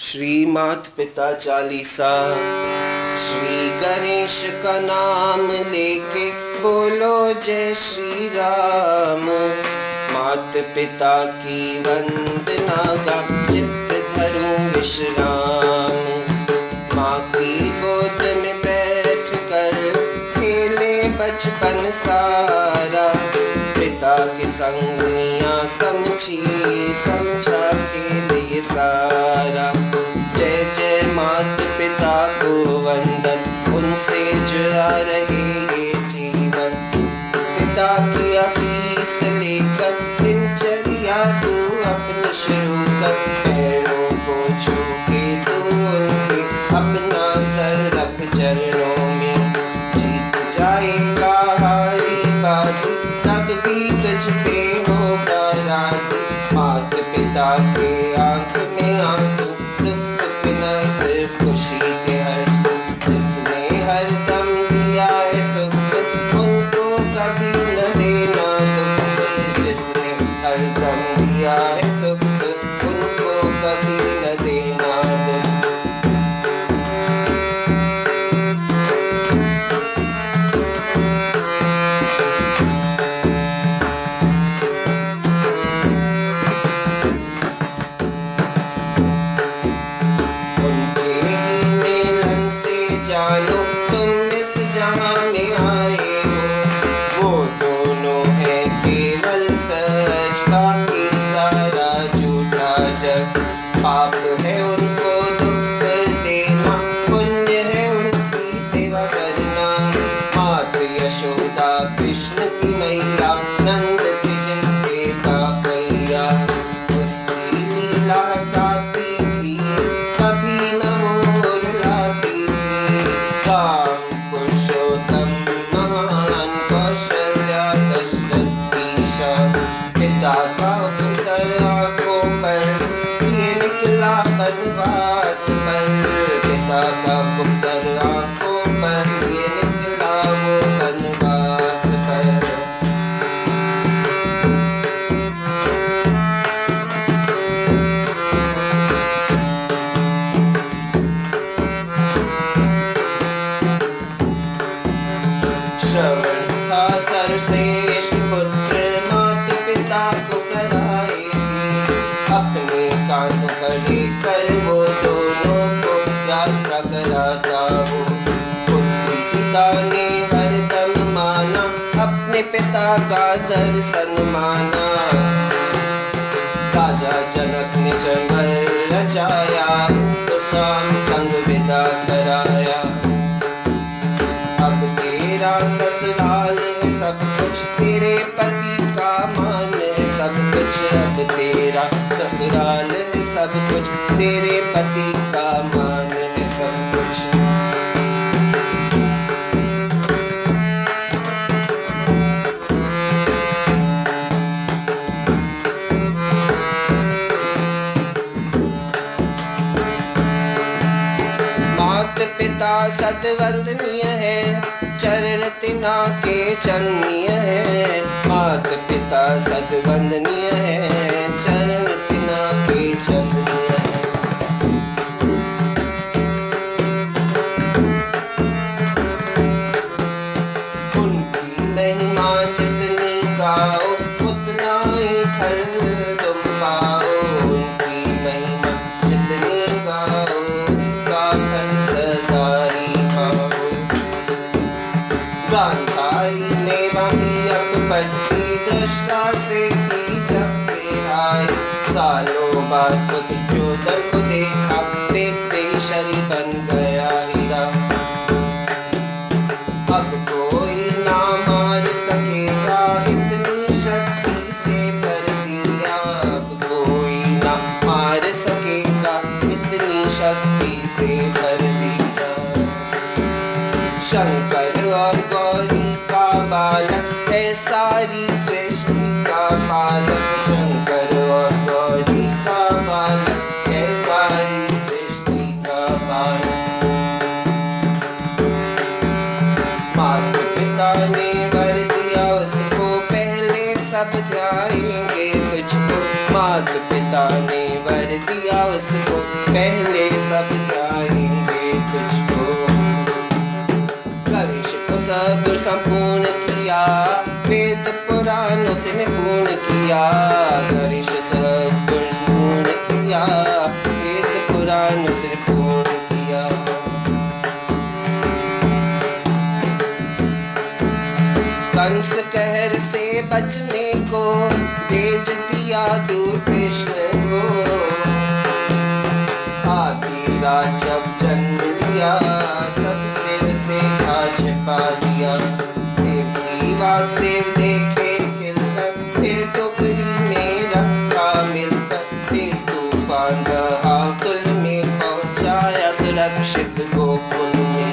श्री मात पिता चालीसा। श्री गणेश का नाम लेके बोलो जय श्री राम मात पिता की वंदना का चित्त धरू विश्राम। माँ की गोद में बैठ कर खेले बचपन सारा। पिता के संग मियाँ समझी उनसे जुड़ा रहे ये जीवन। पिता की आशीष लेकर दिनचर्या तू अपनी शुरू कर। पैरों को छू के तू उनके अपना सर रख चरणों में। जीत जाएगा हारी बाजी, तब भी तुझ पे होगा राज़ी। मात पिता के आँख में आँसू, दुख सिर्फ़ खुशी के हर्षू जानो। पिता का हुक्म सर आँखों सीता ने हरदम माना, अपने पिता का दर्शन माना राजा जनक ने रचाया तो संग विदा कराया। अब तेरा ससुराल सब कुछ तेरे पति का मान है, सब कुछ अब तेरा ससुराल सब कुछ तेरे पति का पिता वंदनीय है चरण तिना के चरणीय है। मात पिता सद वंदनीय है। गांधारी ने बांधी अकपटी दशा से की जब आए सालों बाद खुद चोदर को देखा देखते ही शरीर बन गया हीरा। अब कोई ना सारी सृष्टि का बालक शंकर और गौरी का बालक है सारी सृष्टि का बालक मात पिता ने वर दिया, उसको पहले सब ध्याएँगे तुझको। माता पिता ने वर दिया, उसको पहले सब जाएँगे तुझको। गणेश को सगुण संपूर्ण किया। वेद पुराणों से पूर्ण किया गणेश पूर्ण किया वेद पुराणों से पूर्ण किया। कंस कहर से बचने को, भेज दिया दूर कृष्ण को। आदि राज जब जन्म लिया वासुदेव देखे खिलकर फिर टोकरी में रखा मिलकर तेज तूफ़ान रहा तुल में पहुँचाया सुरक्षित गोकुल में।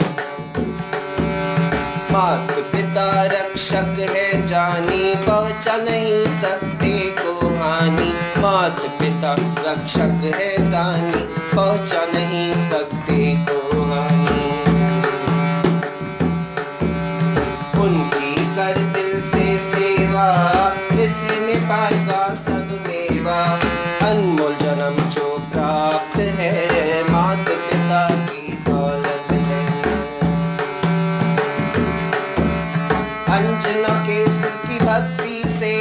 मात पिता रक्षक है, जानी पहुँचा नहीं सकते को हानि। मात पिता रक्षक है दानी पहुँचा नहीं सकते भक्ति से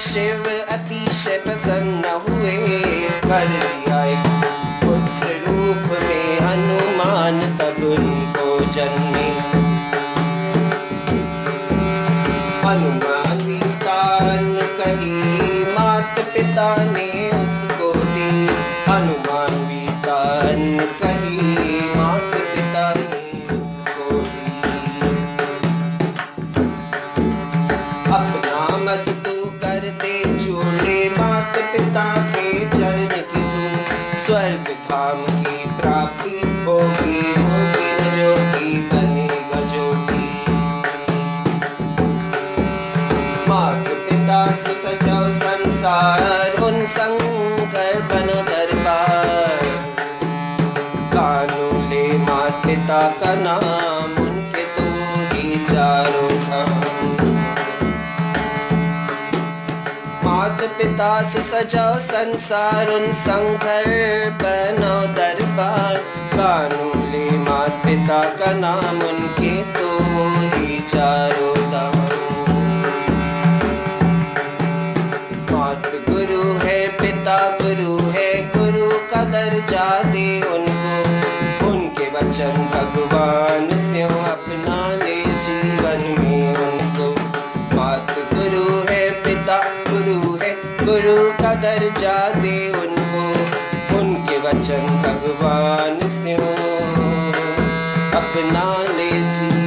शिव अतिशय प्रसन्न हुए। कर दिया पुत्र रूप में हनुमान तब उनको जन्मे। हनुमान कही मात पिता ने तू कर मात पिता के चरण की तू स्वर्ग धाम की प्राप्ति होगी पिता संसार, उन बनो दरबार। पिता का नाम मात पिता से सजाओ संसार, उन संकर बनो दरबार। कानू ले मात पिता का नाम, उनके तो ही चारों मात गुरु है पिता, गुरु है गुरु का दर्जा दे उनको। उनके वचन भगवान से अपना ले जीवन गुरु का दर्जा दे उनको उनके वचन भगवान से अपना ले जीवन